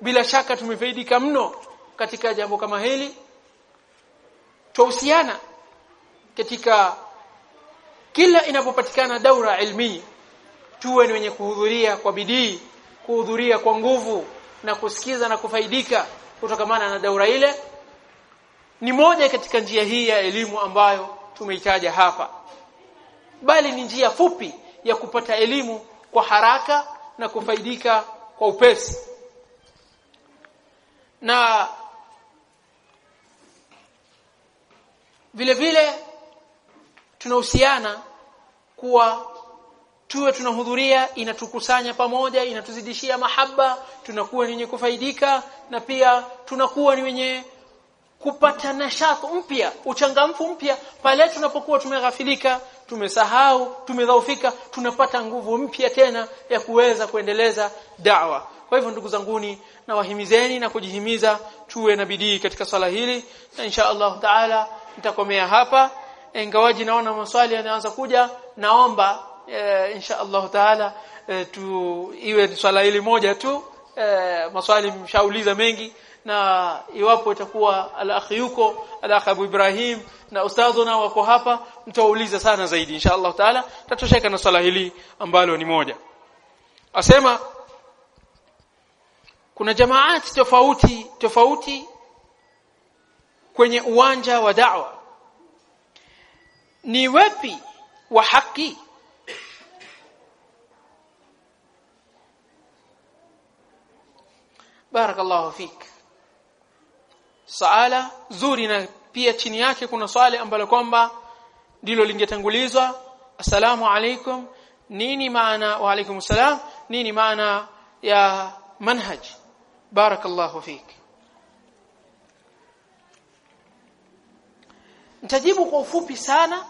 bila shaka tumefaidika mno katika jambo kama hili. Tuhusiana katika kila inapopatikana daura ilmi tuwe ni wenye kuhudhuria kwa bidii kuhudhuria kwa nguvu na kusikiza na kufaidika kutokamana na daura ile. Ni moja katika njia hii ya elimu ambayo tumeitaja hapa. Bali ni njia fupi ya kupata elimu kwa haraka na kufaidika kwa upesi. Na vile vile tunahusiana kuwa tuwe tunahudhuria inatukusanya pamoja inatuzidishia mahaba tunakuwa ni wenye kufaidika na pia tunakuwa ni wenye kupata nashati mpya uchangamfu mpya pale tunapokuwa tumeghafilika tumesahau tumedhaufika tunapata nguvu mpya tena ya kuweza kuendeleza da'wa. Kwa hivyo ndugu zanguni na wahimizeni na kujihimiza tuwe na bidii katika swala hili na insha Allah taala nitakomea hapa. Ingawaji naona maswali yanaanza kuja naomba e, insha Allah taala e, tu iwe swala hili moja tu e, maswali mshauliza mengi na iwapo itakuwa al-akh yuko al-akh Abu Ibrahim na ustadhuna wako hapa mtauliza sana zaidi. Insha Allah taala tatosheka na swala hili ambalo ni moja. Asema kuna jamaati tofauti tofauti kwenye uwanja wa da'wa. Ni wepi wa haki barakallahu fik saala zuri na pia chini yake kuna swali ambalo kwamba ndilo lingetangulizwa assalamu alaikum nini maana wa alaikum salam nini maana ya manhaj barakallahu fik nitajibu kwa ufupi sana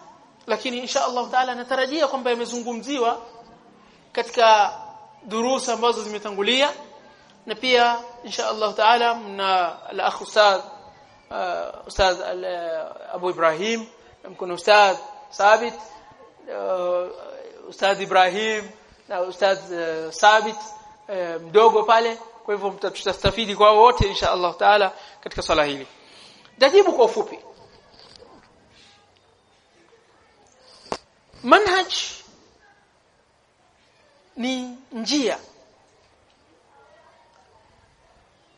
lakini insha Allah taala natarajia kwamba yamezungumziwa katika durusa ambazo zimetangulia na pia insha Allah taala mna al-akh uh, ustadh uh, Abu Ibrahim mkono ustadh Sabit uh, ustadh Ibrahim na ustadh uh, Sabit uh, mdogo pale kwa hivyo tutastafidi kwa wote insha Allah taala katika swala hili tajibu kwa ufupi manhaj ni njia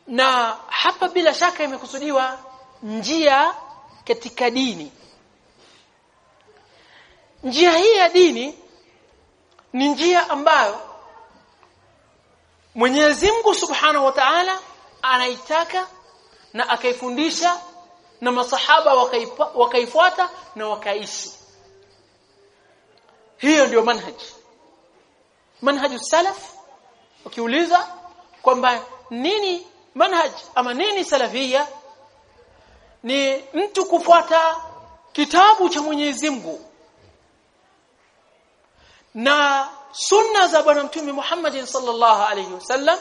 na hapa bila shaka imekusudiwa njia katika dini. Njia hii ya dini ni njia ambayo Mwenyezi Mungu Subhanahu wa Ta'ala anaitaka na akaifundisha na masahaba wakaifuata na wakaishi. Hiyo ndio manhaji manhaju salaf ukiuliza kwamba nini manhaj ama nini salafia ni mtu kufuata kitabu cha Mwenyezi Mungu. Na sunna za bwana mtume Muhammad sallallahu alaihi wasallam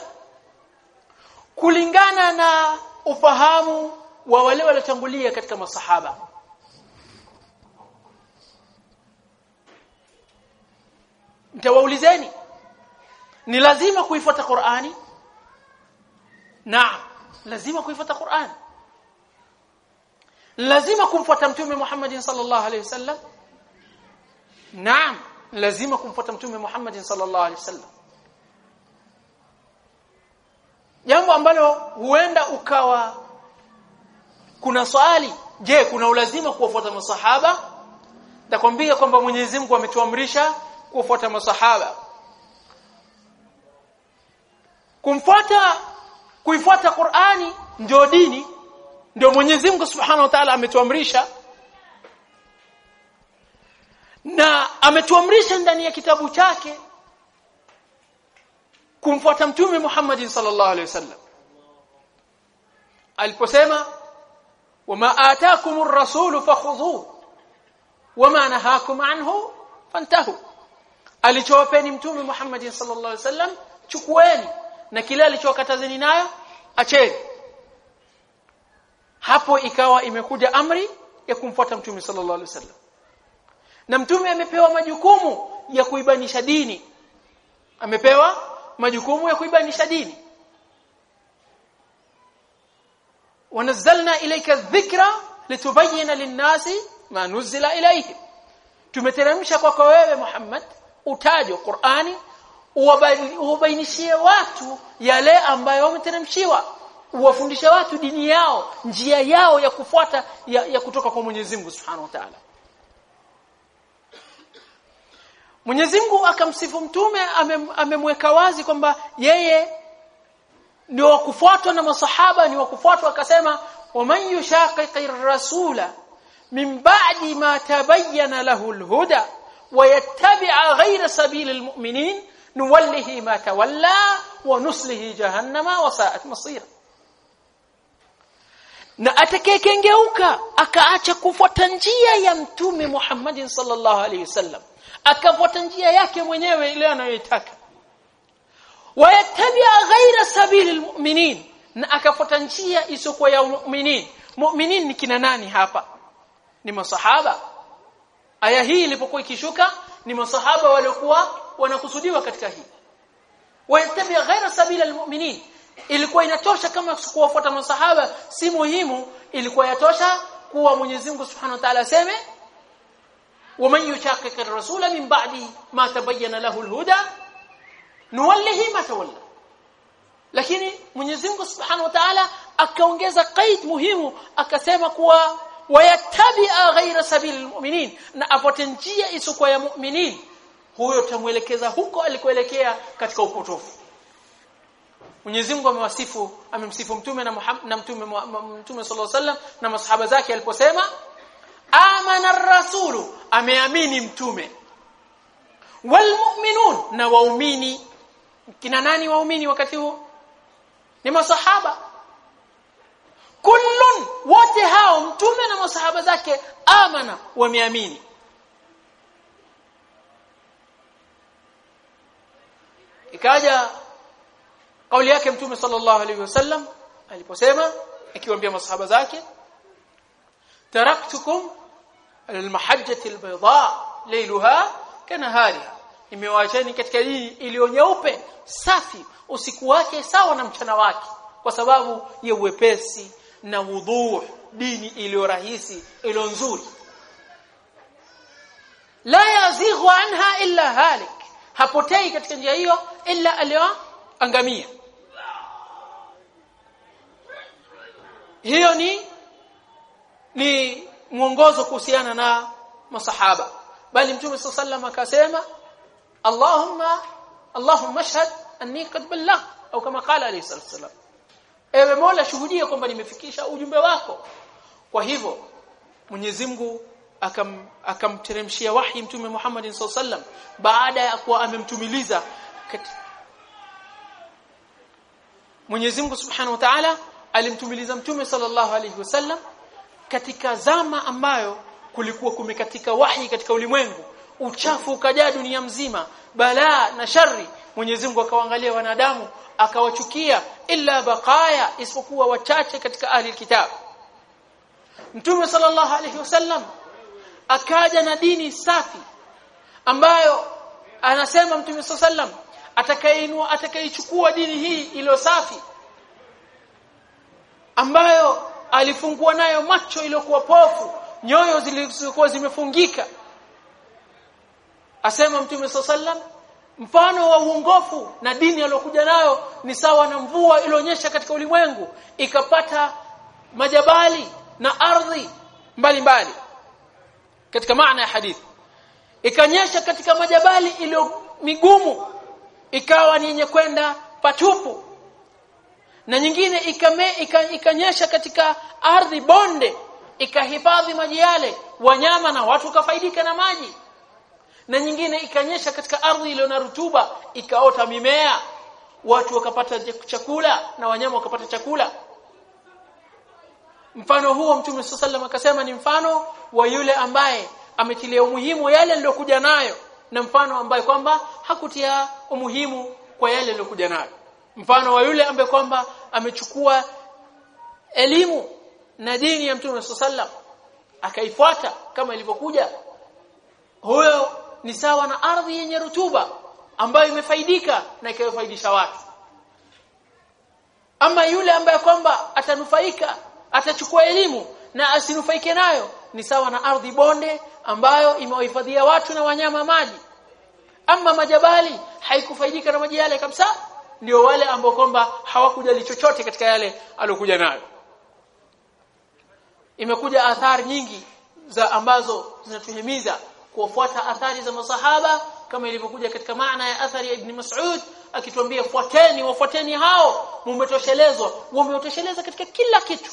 kulingana na ufahamu wa wale waliotangulia katika masahaba. Mtawaulizeni ni lazima kuifuata Qur'ani? Naam lazima kuifuata Qur'an lazima kumfuata mtume Muhammad sallallahu alaihi wasallam naam lazima kumfuata mtume Muhammad sallallahu alaihi wasallam jambo ambalo huenda ukawa kuna swali je kuna ulazima kuwafuata masahaba? Takwambia kwamba Mwenyezi Mungu ametuamrisha kuwafuata masahaba. Kumfuata kuifuata Qur'ani ndio dini ndio Mwenyezi Mungu Subhanahu wa Ta'ala ametuamrisha. Na ametuamrisha ndani ya kitabu chake kumfuata mtume Muhammad sallallahu alaihi wasallam. Aliposema wama ataakumur rasul fakhudhu wama nahakum anhu fantahu. Alichowapeni mtume Muhammad sallallahu alaihi wasallam chukueni na kile alichowakatazeni nayo acheni hapo ikawa imekuja amri ya kumfuata mtume sallallahu alaihi wasallam. Na mtume amepewa majukumu ya kuibanisha dini. Amepewa majukumu ya kuibanisha dini. Wanazzalna ilayka dhikra litubayyana lin-nasi ma nuzila ilayhim tumeteremsha kwako wewe Muhammad utajo Qur'ani uwabainishie watu yale ambayo wameteremshiwa uwafundisha watu dini yao njia yao ya kufuata ya, ya kutoka kwa Mwenyezi Mungu Subhanahu wa Ta'ala. Mwenyezi Mungu akamsifu mtume amemweka ame wazi kwamba yeye ni wakufuatwa na masahaba ni wa kufuatwa akasema waman yushaqiqir rasula min ba'di ma tabayyana lahu alhuda wa yattabi'a ghayra sabilil mu'minin nuwallihi ma tawalla wa nuslihi jahannama wa sa'at masira na atakayekengeuka akaacha kufuata njia ya mtume Muhammad sallallahu alaihi wasallam. Akafuata njia yake mwenyewe ile anayoitaka. Wayatabia ghaira sabili almu'minin. Na akafuata njia isiyokuwa ya mu'minin. Mu'minin ni kina nani hapa? Ni masahaba. Aya hii ilipokuwa ikishuka ni masahaba waliokuwa wanakusudiwa katika hii. Wayatabia ghaira sabili almu'minin ilikuwa inatosha kama kuwafuata masahaba si muhimu ilikuwa yatosha kuwa Mwenyezi Mungu Subhanahu wa Ta'ala aseme ومن يشاقق الرسول من بعد ما تبين له الهدى نوله ما تولى lakini Mwenyezi Mungu Subhanahu wa Ta'ala akaongeza qaid muhimu akasema kuwa wayatabia ghaira sabili almu'minin na apote njia isiyokuwa ya mu'minin huyo tamuelekeza huko alikoelekea katika upotofu Mwenyezi Mungu amewasifu amemsifu mtume na Muhammad na mtume mtume sallallahu alaihi na masahaba zake aliposema amana rasulu ameamini mtume. Walmu'minun na waumini. Kina nani waumini wakati huo? Ni masahaba. Kullun wote hao mtume na masahaba zake amana wameamini. Ikaja kauli yake mtume sallallahu alaihi wasallam aliposema akiwaambia masahaba zake taraktukum almahajjati albayda laylaha kanahariha nimewaacheni katika dini iliyo nyeupe safi usiku wake sawa na mchana wake kwa sababu ya uwepesi na wudhu dini iliyo rahisi iliyo nzuri la yazighu anha illa halik hapotei katika njia hiyo illa aliyoangamia hiyo ni ni mwongozo kuhusiana na masahaba. Bali mtume sallam akasema Allahumma Allahumma ashhad anni qad ballagh. Au kama qala alayhi wasallam ewe Mola shuhudia kwamba nimefikisha ujumbe wako. Kwa hivyo Mwenyezi Mungu akam akamteremshia wahi mtume Muhammad sallam baada ya kuwa amemtumiliza Mwenyezi Mungu Subhanahu wa Ta'ala alimtumiliza mtume sallallahu alayhi wasallam katika zama ambayo kulikuwa kumekatika wahi katika ulimwengu. Uchafu ukajaa dunia mzima balaa na shari Mwenyezi Mungu akawaangalia wanadamu akawachukia illa baqaya isipokuwa wachache katika ahli kitab Mtume sallallahu alayhi wasallam akaja na dini safi ambayo anasema Mtume sallallahu alaihi wasallam atakayeinua atakayechukua dini hii iliyo safi ambayo alifungua nayo macho iliyokuwa pofu nyoyo zilizokuwa zimefungika. Asema mtume sallam mfano wa uongofu na dini aliyokuja nayo ni sawa na mvua ilionyesha katika ulimwengu ikapata majabali na ardhi mbalimbali. Katika maana ya hadithi ikanyesha katika majabali iliyo migumu ikawa ni yenye kwenda patupu na nyingine ikame ikanyesha katika ardhi bonde ikahifadhi maji yale wanyama na watu kafaidika na maji. Na nyingine ikanyesha katika ardhi iliyo na rutuba ikaota mimea. Watu wakapata chakula na wanyama wakapata chakula. Mfano huo mtume sallam akasema ni mfano wa yule ambaye ametilia umuhimu yale aliyokuja nayo na mfano ambaye kwamba hakutia umuhimu kwa yale aliyokuja nayo mfano wa yule ambaye kwamba amechukua elimu na dini ya mtume sallam akaifuata kama ilivyokuja huyo ni sawa na ardhi yenye rutuba ambayo imefaidika na ikayofaidisha watu. Ama yule ambaye kwamba atanufaika atachukua elimu na asinufaike nayo ni sawa na ardhi bonde ambayo imewahifadhia watu na wanyama maji. Ama majabali haikufaidika na maji yale kabisa ndio wale ambao kwamba hawakujali chochote katika yale aliyokuja nayo. Imekuja athari nyingi za ambazo zinatuhimiza kuwafuata athari za masahaba kama ilivyokuja katika maana ya athari ya Ibn Mas'ud akituambia fuateni wafuateni hao mumetoshelezwa. Wameotosheleza katika kila kitu.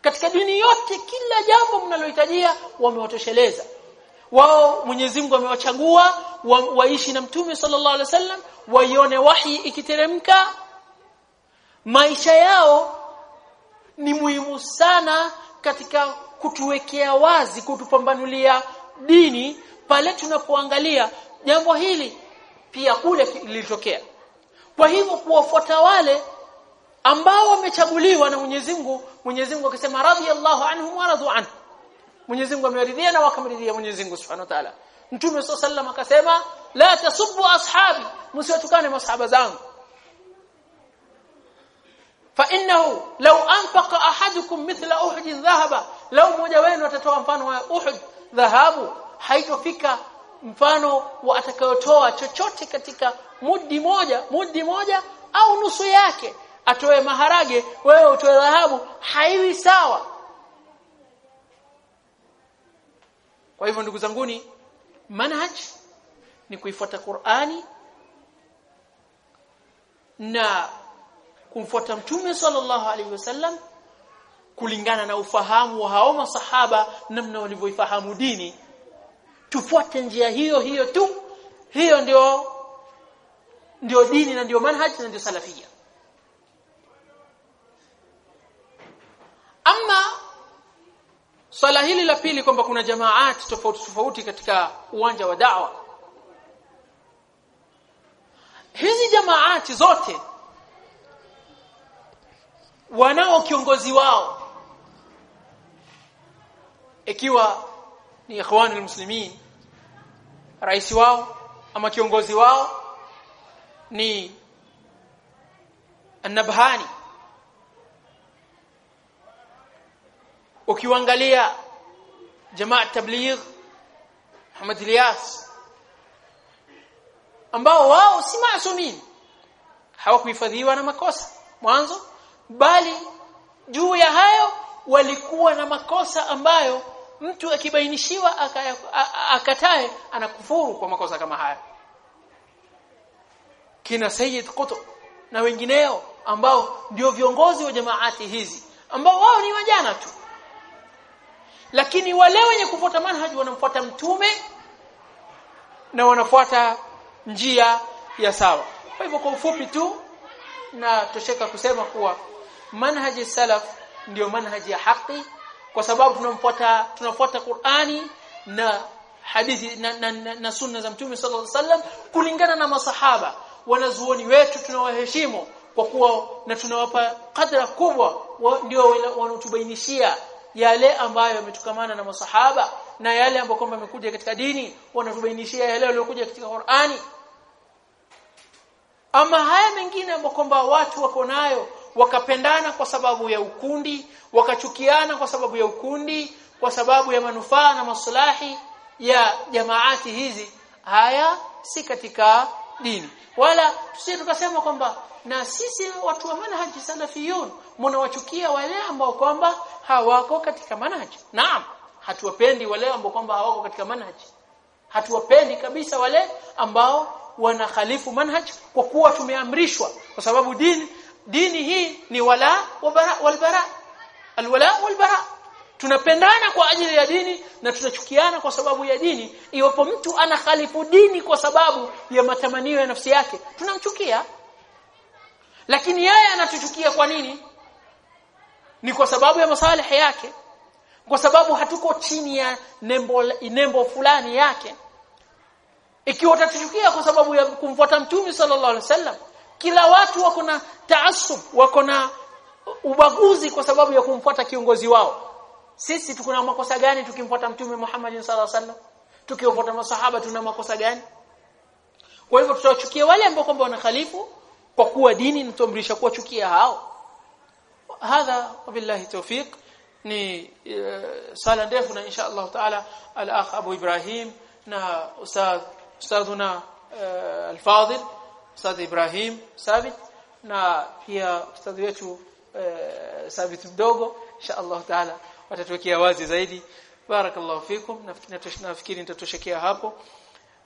Katika dini yote kila jambo mnalohitajia wamewatosheleza wao Mwenyezi Mungu amewachagua wa, waishi na Mtume sallallahu alaihi wasallam waione wahi ikiteremka. Maisha yao ni muhimu sana katika kutuwekea wazi kutupambanulia dini pale tunapoangalia jambo hili pia kule lilitokea. Kwa hivyo kuwafuata wale ambao wamechaguliwa na Mwenyezi Mungu Mwenyezi Mungu akisema radhiyallahu anhum wa radhu anhu Mwenyezi Mungu ameridhia na wakamridhia Mwenyezi Mungu Subhanahu wa Ta'ala. Mtume صلى الله akasema la tasubbu ashabi msiwatukane masahaba zangu. Fa innahu law anfaqa ahadukum mithla uhud dhahaba law mmoja wenu atatoa mfano wa uhud dhahabu haitofika mfano wa atakayotoa chochote katika mudi moja mudi moja au nusu yake atoe maharage wewe utoe dhahabu haiwi sawa kwa hivyo ndugu zanguni manhaj ni kuifuata Qur'ani na kumfuata mtume sallallahu alaihi wasallam kulingana na ufahamu wa hao masahaba namna walivyoifahamu dini. Tufuate njia hiyo hiyo tu. Hiyo ndio ndio dini na ndio manhaj na ndio salafia. Ama swala hili la pili kwamba kuna jamaati tofauti tofauti katika uwanja wa da'wa. Hizi jamaati zote wanao kiongozi wao ikiwa ni ikhwan almuslimin rais wao ama kiongozi wao ni an-nabhani ukiangalia jamaa tabligh Muhammad Ilyas ambao wao si maasumin hawakuhifadhiwa na makosa mwanzo bali juu ya hayo walikuwa na makosa ambayo mtu akibainishiwa akatae anakufuru kwa makosa kama haya kina Sayyid Qutb na wengineo ambao ndio viongozi wa jamaati hizi ambao wao ni wajana tu lakini wale wenye kufuata manhaji wanamfuata mtume na wanafuata njia ya sawa. Kwa hivyo kwa ufupi tu na tosheka kusema kuwa manhaji salaf ndio manhaji ya haki kwa sababu tunamfuata tunafuata Qur'ani na hadithi na, na, na, na sunna za mtume sallallahu alaihi wasallam kulingana na masahaba. Wanazuoni wetu tunawaheshimu kwa kuwa na tunawapa kadra kubwa wa, ndio wanatubainishia yale ambayo yametukamana na masahaba na yale ambayo kwamba yamekuja katika dini wanatubainishia yale yaliyokuja katika Qur'ani. Ama haya mengine ambayo kwamba watu wako nayo wakapendana kwa sababu ya ukundi wakachukiana kwa sababu ya ukundi kwa sababu ya manufaa na maslahi ya jamaati hizi haya si katika dini. Wala sisi tukasema kwamba na sisi watu wa manhaji salafiyun mnawachukia wale ambao kwamba hawako katika manhaji naam hatuwapendi wale ambao kwamba hawako katika manhaji hatuwapendi kabisa wale ambao wanakhalifu manhaj kwa kuwa tumeamrishwa. Kwa sababu dini dini hii ni wala walbara alwala walbara tunapendana kwa ajili ya dini na tunachukiana kwa sababu ya dini. Iwapo mtu anakhalifu dini kwa sababu ya matamanio ya nafsi yake tunamchukia. Lakini yeye anatuchukia kwa nini ni kwa sababu ya masalih yake. Kwa sababu hatuko chini ya nembo nembo fulani yake. Ikiwa utatuchukia kwa sababu ya kumfuata mtume sallallahu alaihi wasallam kila watu wako na taasub wako na ubaguzi kwa sababu ya kumfuata kiongozi wao. Sisi tuko na makosa gani tukimfuata mtume Muhammad sallallahu alaihi wasallam? Tukiwafuata masahaba tuna makosa gani? Kwa hivyo tutawachukia wale ambao kwamba wanakhalifu kwa kuwa dini inatuamrisha kuwachukia hao هذا وبالله التوفيق. ني صلاة ديفنا إن شاء الله تعالى الأخ أبو إبراهيم نا أستاذ أستاذنا آه، الفاضل أستاذ إبراهيم ثابت نا فيها أستاذ يتو آه، ثابت مدوغو إن شاء الله تعالى. وتتوكي وازي زايدي بارك الله فيكم. نفتنا فكرين تتوشكي هابو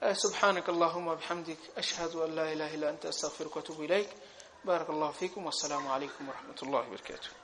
آه، سبحانك اللهم وبحمدك أشهد أن لا إله إلا أنت أستغفرك وأتوب إليك. بارك الله فيكم والسلام عليكم ورحمة الله وبركاته.